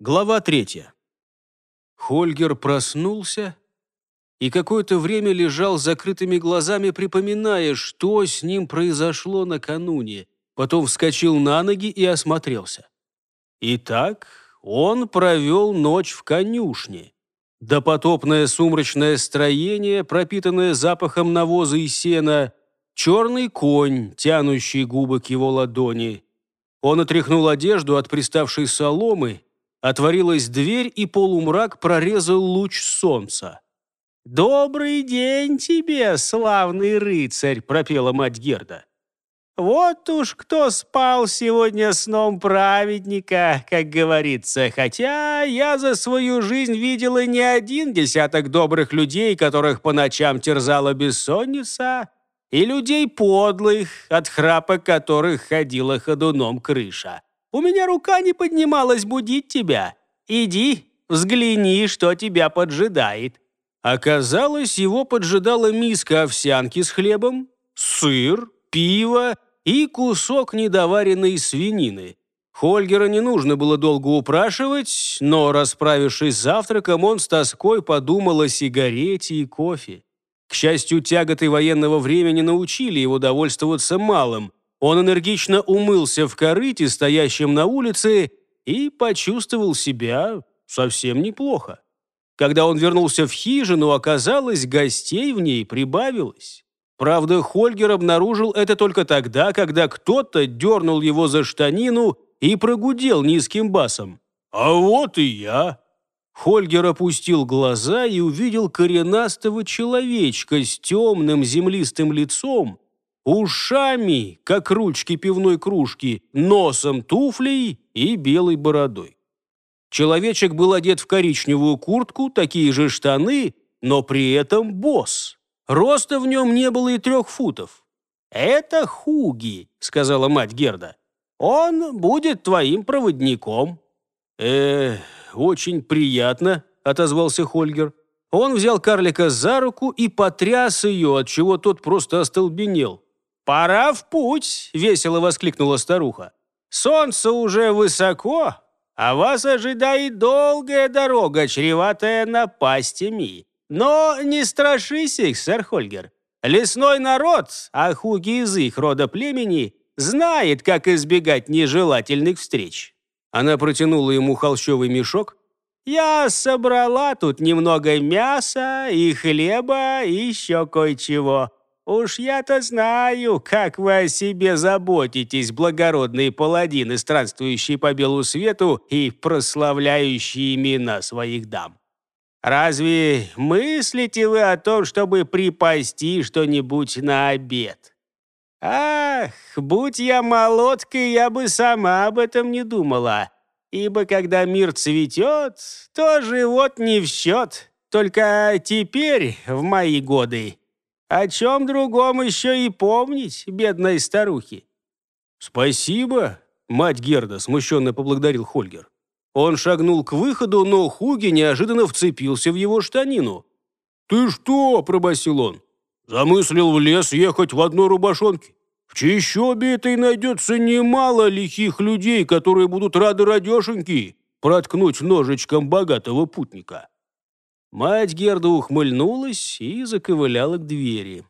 Глава третья. Хольгер проснулся и какое-то время лежал с закрытыми глазами, припоминая, что с ним произошло накануне. Потом вскочил на ноги и осмотрелся. Итак, он провел ночь в конюшне. Допотопное сумрачное строение, пропитанное запахом навоза и сена, черный конь, тянущий губы к его ладони. Он отряхнул одежду от приставшей соломы Отворилась дверь, и полумрак прорезал луч солнца. «Добрый день тебе, славный рыцарь!» – пропела мать Герда. «Вот уж кто спал сегодня сном праведника, как говорится, хотя я за свою жизнь видела не один десяток добрых людей, которых по ночам терзала бессонница, и людей подлых, от храпа которых ходила ходуном крыша. У меня рука не поднималась будить тебя. Иди, взгляни, что тебя поджидает». Оказалось, его поджидала миска овсянки с хлебом, сыр, пиво и кусок недоваренной свинины. Хольгера не нужно было долго упрашивать, но, расправившись с завтраком, он с тоской подумал о сигарете и кофе. К счастью, тяготы военного времени научили его довольствоваться малым, он энергично умылся в корыте, стоящем на улице, и почувствовал себя совсем неплохо. Когда он вернулся в хижину, оказалось, гостей в ней прибавилось. Правда, Хольгер обнаружил это только тогда, когда кто-то дернул его за штанину и прогудел низким басом. «А вот и я!» Хольгер опустил глаза и увидел коренастого человечка с темным землистым лицом, ушами, как ручки пивной кружки, носом туфлей и белой бородой. Человечек был одет в коричневую куртку, такие же штаны, но при этом босс. Роста в нем не было и трех футов. «Это Хуги», — сказала мать Герда. «Он будет твоим проводником». «Э, очень приятно», — отозвался Хольгер. Он взял карлика за руку и потряс ее, от чего тот просто остолбенел. «Пора в путь!» – весело воскликнула старуха. «Солнце уже высоко, а вас ожидает долгая дорога, чреватая напастями. Но не страшись их, сэр Хольгер. Лесной народ, а хуги из их рода племени, знает, как избегать нежелательных встреч». Она протянула ему холщовый мешок. «Я собрала тут немного мяса и хлеба и еще кое-чего. Уж я-то знаю, как вы о себе заботитесь, благородные паладины, странствующие по белу свету и прославляющие имена своих дам. Разве мыслите вы о том, чтобы припасти что-нибудь на обед? Ах, будь я молоткой, я бы сама об этом не думала. Ибо когда мир цветет, то живот не в счет. Только теперь, в мои годы, о чем другом еще и помнить, бедной старухи?» «Спасибо», — мать Герда смущенно поблагодарил Хольгер. Он шагнул к выходу, но Хуги неожиданно вцепился в его штанину. «Ты что?» – пробасил он. «Замыслил в лес ехать в одной рубашонке? В чищобе этой найдется немало лихих людей, которые будут рады радешеньки проткнуть ножичком богатого путника». Мать Герда ухмыльнулась и заковыляла к двери.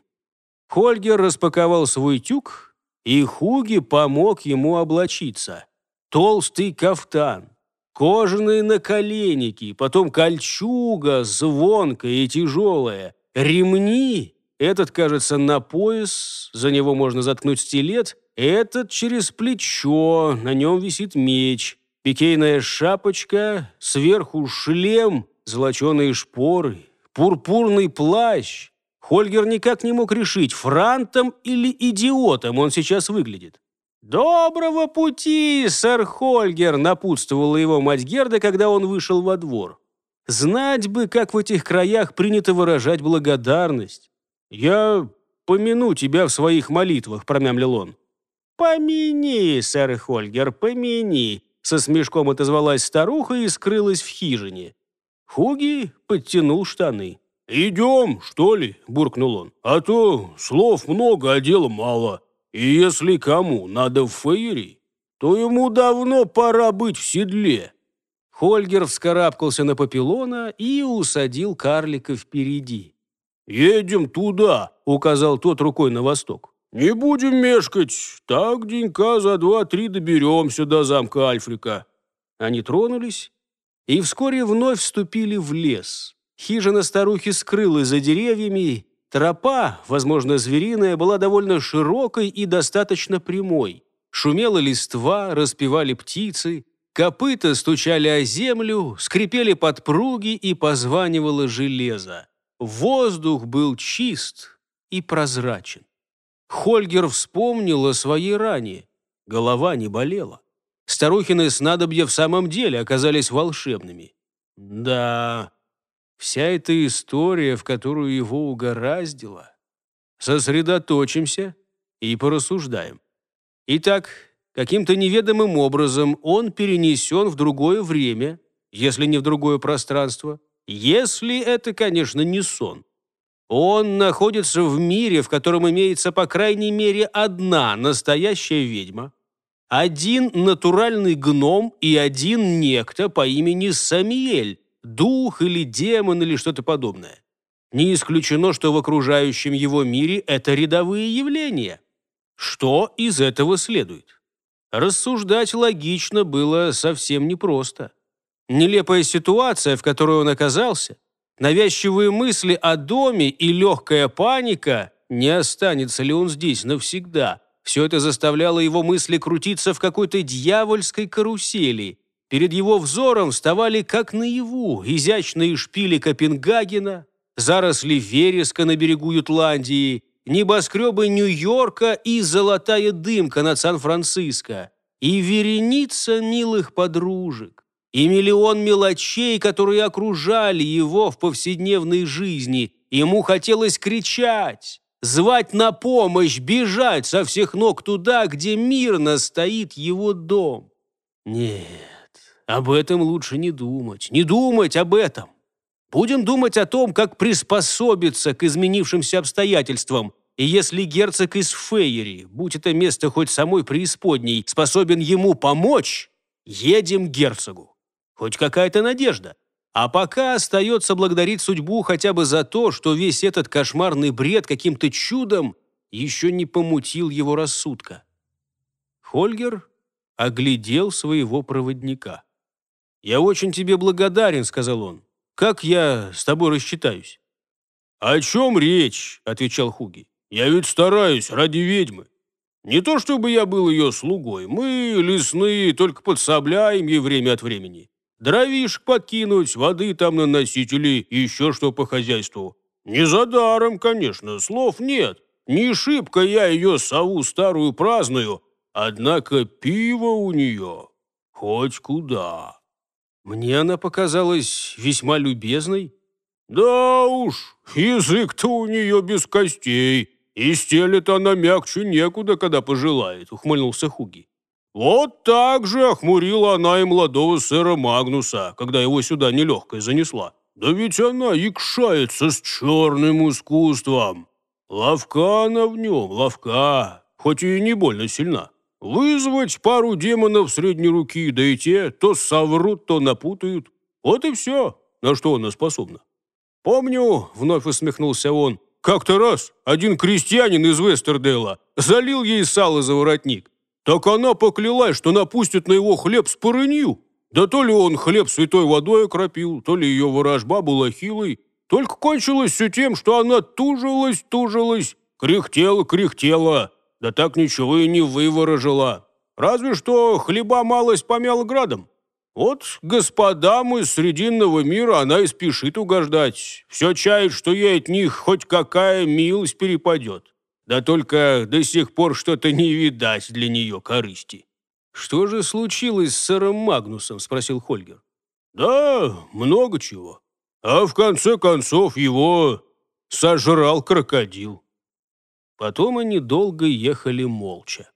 Хольгер распаковал свой тюк, и Хуги помог ему облачиться. Толстый кафтан, кожаные наколенники, потом кольчуга, звонкая и тяжелая, ремни, этот, кажется, на пояс, за него можно заткнуть стилет, этот через плечо, на нем висит меч, пикейная шапочка, сверху шлем — золоченые шпоры, пурпурный плащ. Хольгер никак не мог решить, франтом или идиотом он сейчас выглядит. «Доброго пути, сэр Хольгер!» – напутствовала его мать Герда, когда он вышел во двор. «Знать бы, как в этих краях принято выражать благодарность. Я помяну тебя в своих молитвах», – промямлил он. «Помяни, сэр Хольгер, помяни», – со смешком отозвалась старуха и скрылась в хижине. Хуги подтянул штаны. «Идем, что ли?» – буркнул он. «А то слов много, а дела мало. И если кому надо в фейри, то ему давно пора быть в седле». Хольгер вскарабкался на папилона и усадил карлика впереди. «Едем туда», — указал тот рукой на восток. «Не будем мешкать. Так денька за два-три доберемся до замка Альфрика». Они тронулись и вскоре вновь вступили в лес. Хижина старухи скрылась за деревьями. Тропа, возможно, звериная, была довольно широкой и достаточно прямой. Шумела листва, распевали птицы, копыта стучали о землю, скрипели подпруги и позванивало железо. Воздух был чист и прозрачен. Хольгер вспомнил о своей ране. Голова не болела. Старухины снадобья в самом деле оказались волшебными. Да, вся эта история, в которую его угораздило. Сосредоточимся и порассуждаем. Итак, каким-то неведомым образом он перенесен в другое время, если не в другое пространство, если это, конечно, не сон. Он находится в мире, в котором имеется по крайней мере одна настоящая ведьма, один натуральный гном и один некто по имени Самиэль, дух или демон или что-то подобное. Не исключено, что в окружающем его мире это рядовые явления. Что из этого следует? Рассуждать логично было совсем непросто. Нелепая ситуация, в которой он оказался, навязчивые мысли о доме и легкая паника, не останется ли он здесь навсегда. Все это заставляло его мысли крутиться в какой-то дьявольской карусели. Перед его взором вставали, как наяву, изящные шпили Копенгагена, заросли вереска на берегу Ютландии, небоскребы Нью-Йорка и золотая дымка над Сан-Франциско, и вереница милых подружек и миллион мелочей, которые окружали его в повседневной жизни. Ему хотелось кричать, звать на помощь, бежать со всех ног туда, где мирно стоит его дом. Нет, об этом лучше не думать, не думать об этом. Будем думать о том, как приспособиться к изменившимся обстоятельствам. И если герцог из Фейери, будь это место хоть самой преисподней, способен ему помочь, едем к герцогу. Хоть какая-то надежда. А пока остается благодарить судьбу хотя бы за то, что весь этот кошмарный бред каким-то чудом еще не помутил его рассудка. Хольгер оглядел своего проводника. «Я очень тебе благодарен», — сказал он. «Как я с тобой рассчитаюсь?» «О чем речь?» — отвечал Хуги. «Я ведь стараюсь ради ведьмы. Не то чтобы я был ее слугой. Мы, лесные, только подсобляем ей время от времени. Дровишек подкинуть, воды там наносить или еще что по хозяйству. Не за даром, конечно, слов нет. Не шибко я ее сову старую праздную, однако пиво у нее хоть куда. Мне она показалась весьма любезной. Да уж, язык-то у нее без костей, и стелет она мягче некуда, когда пожелает, ухмыльнулся Хуги. Вот так же охмурила она и молодого сэра Магнуса, когда его сюда нелегкой занесла. Да ведь она икшается с черным искусством. Ловка она в нем, ловка, хоть и не больно сильна. Вызвать пару демонов средней руки, да и те то соврут, то напутают. Вот и все, на что она способна. Помню, вновь усмехнулся он, как-то раз один крестьянин из Вестердейла залил ей сало за воротник. Так она поклялась, что напустит на его хлеб с порынью. Да то ли он хлеб святой водой окропил, то ли ее ворожба была хилой. Только кончилось все тем, что она тужилась, тужилась, кряхтела, кряхтела. Да так ничего и не выворожила. Разве что хлеба малость помяла градом. Вот господам из Срединного мира она и спешит угождать. Все чает, что ей от них хоть какая милость перепадет. Да только до сих пор что-то не видать для нее корысти. «Что же случилось с сэром Магнусом?» – спросил Хольгер. «Да, много чего. А в конце концов его сожрал крокодил». Потом они долго ехали молча.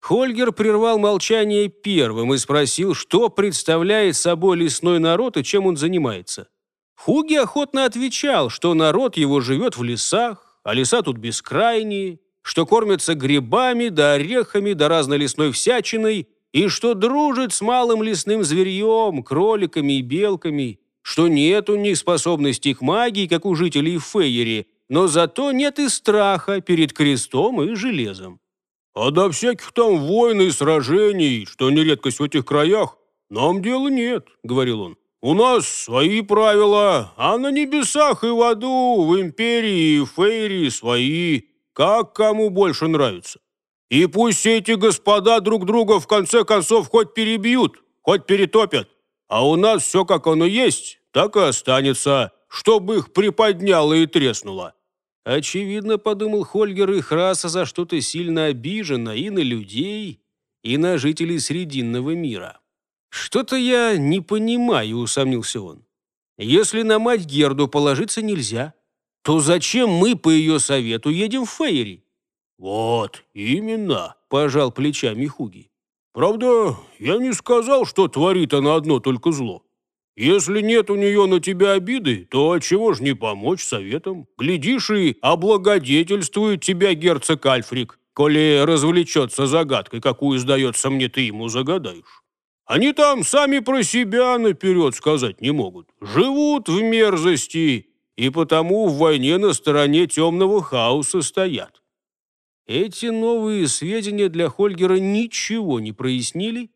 Хольгер прервал молчание первым и спросил, что представляет собой лесной народ и чем он занимается. Хуги охотно отвечал, что народ его живет в лесах, а леса тут бескрайние, что кормятся грибами да орехами да разной лесной всячиной, и что дружит с малым лесным зверьем, кроликами и белками, что нет у них способностей к магии, как у жителей Фейери, но зато нет и страха перед крестом и железом. А до всяких там войн и сражений, что не редкость в этих краях, нам дела нет, говорил он. У нас свои правила, а на небесах и в аду, в империи и фейри свои, как кому больше нравится. И пусть эти господа друг друга в конце концов хоть перебьют, хоть перетопят, а у нас все как оно есть, так и останется, чтобы их приподняло и треснуло. Очевидно, подумал Хольгер, их раса за что-то сильно обижена и на людей, и на жителей Срединного мира. «Что-то я не понимаю», — усомнился он. «Если на мать Герду положиться нельзя, то зачем мы по ее совету едем в Фейри?» «Вот, именно», — пожал плечами Хуги. «Правда, я не сказал, что творит она одно только зло. Если нет у нее на тебя обиды, то чего ж не помочь советом? Глядишь и облагодетельствует тебя герцог Альфрик, коли развлечется загадкой, какую, сдается мне, ты ему загадаешь. Они там сами про себя наперед сказать не могут. Живут в мерзости, и потому в войне на стороне темного хаоса стоят. Эти новые сведения для Хольгера ничего не прояснили,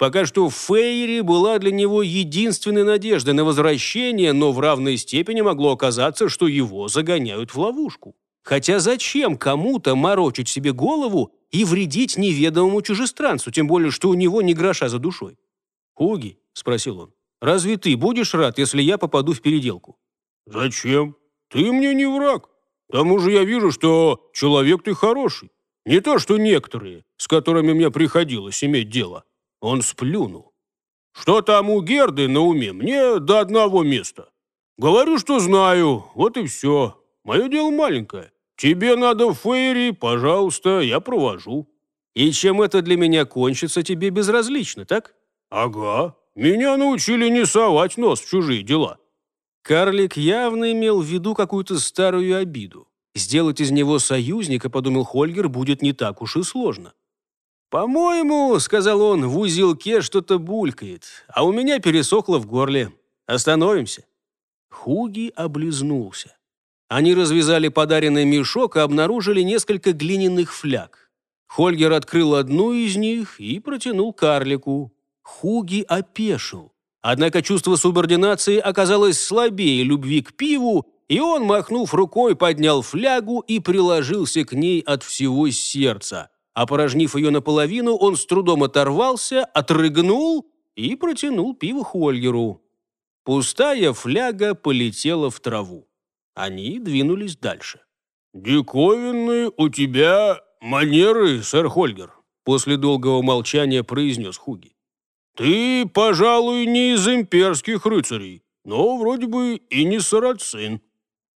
Пока что Фейри была для него единственной надеждой на возвращение, но в равной степени могло оказаться, что его загоняют в ловушку. Хотя зачем кому-то морочить себе голову и вредить неведомому чужестранцу, тем более, что у него ни гроша за душой? «Хуги», — спросил он, — «разве ты будешь рад, если я попаду в переделку?» «Зачем? Ты мне не враг. К тому же я вижу, что человек ты хороший. Не то, что некоторые, с которыми мне приходилось иметь дело». Он сплюнул. «Что там у Герды на уме? Мне до одного места. Говорю, что знаю, вот и все. Мое дело маленькое. Тебе надо в Фейри, пожалуйста, я провожу». «И чем это для меня кончится, тебе безразлично, так?» «Ага. Меня научили не совать нос в чужие дела». Карлик явно имел в виду какую-то старую обиду. Сделать из него союзника, подумал Хольгер, будет не так уж и сложно. «По-моему, — сказал он, — в узелке что-то булькает, а у меня пересохло в горле. Остановимся». Хуги облизнулся. Они развязали подаренный мешок и обнаружили несколько глиняных фляг. Хольгер открыл одну из них и протянул карлику. Хуги опешил. Однако чувство субординации оказалось слабее любви к пиву, и он, махнув рукой, поднял флягу и приложился к ней от всего сердца. Опорожнив ее наполовину, он с трудом оторвался, отрыгнул и протянул пиво Хольгеру. Пустая фляга полетела в траву. Они двинулись дальше. «Диковинные у тебя манеры, сэр Хольгер», после долгого молчания произнес Хуги. «Ты, пожалуй, не из имперских рыцарей, но вроде бы и не сарацин».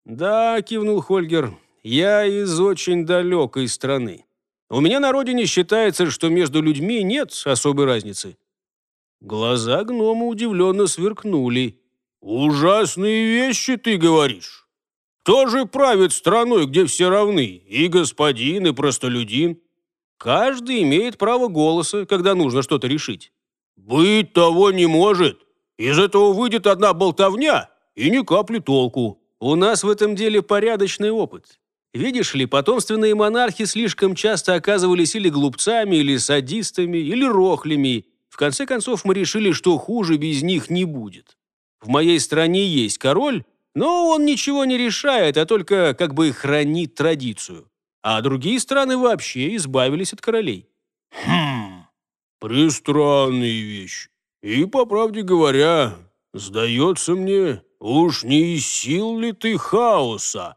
«Да», — кивнул Хольгер, — «я из очень далекой страны. У меня на родине считается, что между людьми нет особой разницы». Глаза гнома удивленно сверкнули. «Ужасные вещи ты говоришь. Кто же правит страной, где все равны, и господин, и простолюдин? Каждый имеет право голоса, когда нужно что-то решить». «Быть того не может. Из этого выйдет одна болтовня и ни капли толку». «У нас в этом деле порядочный опыт. Видишь ли, потомственные монархи слишком часто оказывались или глупцами, или садистами, или рохлями. В конце концов, мы решили, что хуже без них не будет. В моей стране есть король, но он ничего не решает, а только как бы хранит традицию. А другие страны вообще избавились от королей. Хм, пристранные вещи. И, по правде говоря, сдается мне, уж не из сил ли ты хаоса,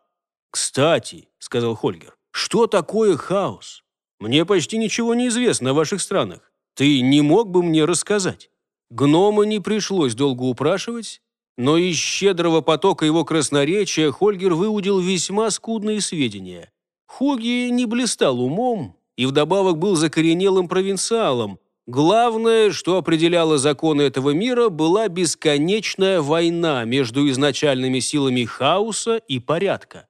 «Кстати», — сказал Хольгер, — «что такое хаос? Мне почти ничего не известно о ваших странах. Ты не мог бы мне рассказать?» Гнома не пришлось долго упрашивать, но из щедрого потока его красноречия Хольгер выудил весьма скудные сведения. Хуги не блистал умом и вдобавок был закоренелым провинциалом. Главное, что определяло законы этого мира, была бесконечная война между изначальными силами хаоса и порядка.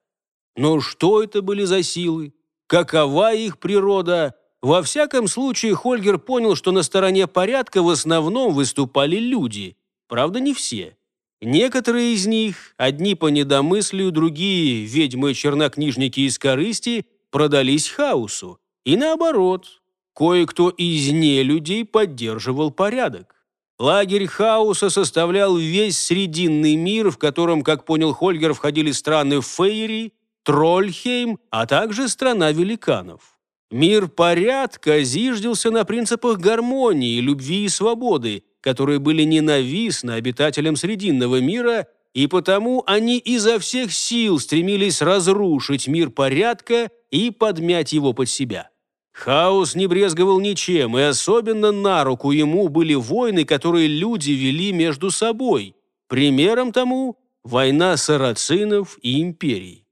Но что это были за силы? Какова их природа? во всяком случае Хольгер понял, что на стороне порядка в основном выступали люди. Правда, не все. Некоторые из них, одни по недомыслию, другие, ведьмы-чернокнижники из корысти, продались хаосу. И наоборот, кое-кто из нелюдей поддерживал порядок. Лагерь хаоса составлял весь Срединный мир, в котором, как понял Хольгер, входили страны Фейри, Трольхейм, а также страна великанов. Мир порядка зиждился на принципах гармонии, любви и свободы, которые были ненавистны обитателям Срединного мира, и потому они изо всех сил стремились разрушить мир порядка и подмять его под себя. Хаос не брезговал ничем, и особенно на руку ему были войны, которые люди вели между собой. Примером тому – война сарацинов и империй.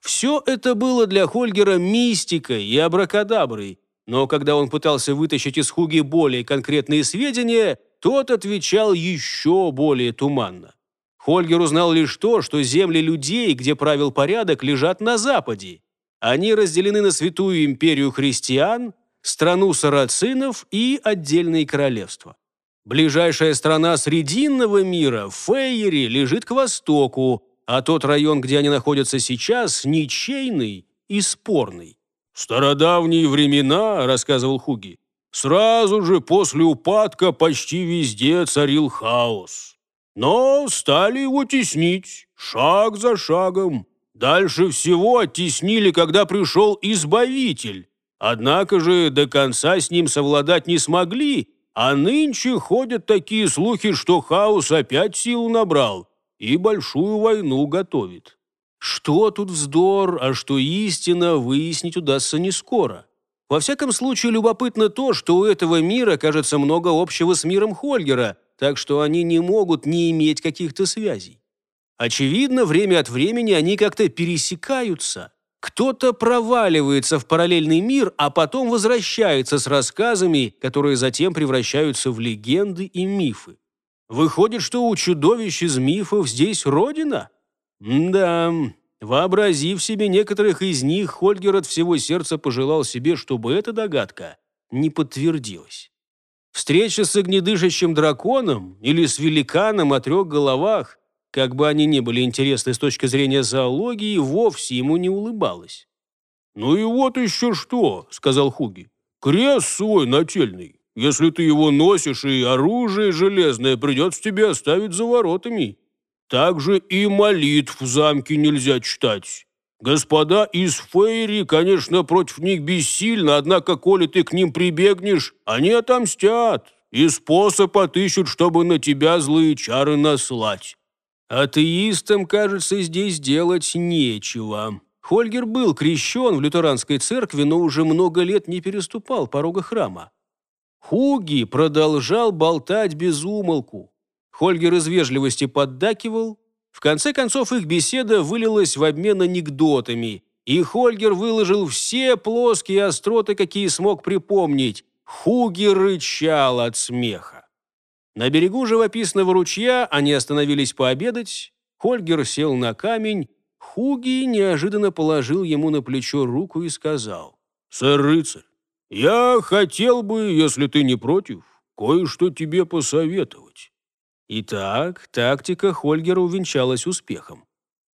Все это было для Хольгера мистикой и абракадаброй, но когда он пытался вытащить из Хуги более конкретные сведения, тот отвечал еще более туманно. Хольгер узнал лишь то, что земли людей, где правил порядок, лежат на западе, они разделены на святую империю христиан, страну сарацинов и отдельные королевства. Ближайшая страна Срединного мира, Фейери, лежит к востоку, а тот район, где они находятся сейчас, ничейный и спорный. «В стародавние времена, — рассказывал Хуги, — сразу же после упадка почти везде царил хаос. Но стали его теснить, шаг за шагом, Дальше всего оттеснили, когда пришел Избавитель. Однако же до конца с ним совладать не смогли, а нынче ходят такие слухи, что хаос опять силу набрал и большую войну готовит. Что тут вздор, а что истина, выяснить удастся не скоро. Во всяком случае, любопытно то, что у этого мира, кажется, много общего с миром Хольгера, так что они не могут не иметь каких-то связей. Очевидно, время от времени они как-то пересекаются. Кто-то проваливается в параллельный мир, а потом возвращается с рассказами, которые затем превращаются в легенды и мифы. Выходит, что у чудовищ из мифов здесь родина? Да, вообразив себе некоторых из них, Хольгер от всего сердца пожелал себе, чтобы эта догадка не подтвердилась. Встреча с огнедышащим драконом или с великаном о трех головах как бы они ни были интересны с точки зрения зоологии, вовсе ему не улыбалась. «Ну и вот еще что», — сказал Хуги. «Крест свой нательный. Если ты его носишь, и оружие железное придется тебе оставить за воротами. Также и молитв в замке нельзя читать. Господа из Фейри, конечно, против них бессильно, однако, коли ты к ним прибегнешь, они отомстят и способ отыщут, чтобы на тебя злые чары наслать. Атеистам, кажется, здесь делать нечего. Хольгер был крещен в лютеранской церкви, но уже много лет не переступал порога храма. Хуги продолжал болтать без умолку. Хольгер из вежливости поддакивал. В конце концов их беседа вылилась в обмен анекдотами, и Хольгер выложил все плоские остроты, какие смог припомнить. Хуги рычал от смеха. На берегу живописного ручья они остановились пообедать. Хольгер сел на камень. Хуги неожиданно положил ему на плечо руку и сказал. «Сэр рыцарь, я хотел бы, если ты не против, кое-что тебе посоветовать». Итак, тактика Хольгера увенчалась успехом.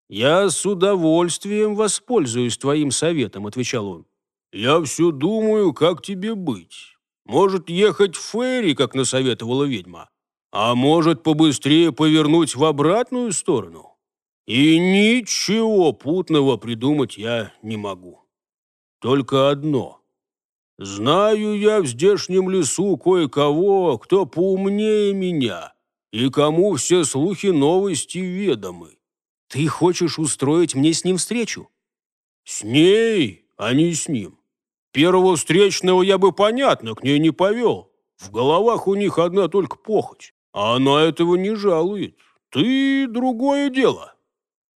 «Я с удовольствием воспользуюсь твоим советом», — отвечал он. «Я все думаю, как тебе быть. Может, ехать в ферри, как насоветовала ведьма, а может, побыстрее повернуть в обратную сторону. И ничего путного придумать я не могу. Только одно. Знаю я в здешнем лесу кое-кого, кто поумнее меня, и кому все слухи новости ведомы. Ты хочешь устроить мне с ним встречу? С ней, а не с ним. Первого встречного я бы, понятно, к ней не повел. В головах у них одна только похоть. А она этого не жалует. Ты другое дело.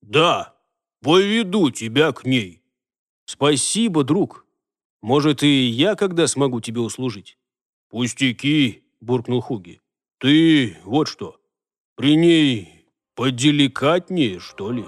Да, поведу тебя к ней. Спасибо, друг. Может, и я когда смогу тебе услужить? Пустяки, буркнул Хуги. Ты вот что, при ней поделикатнее, что ли?»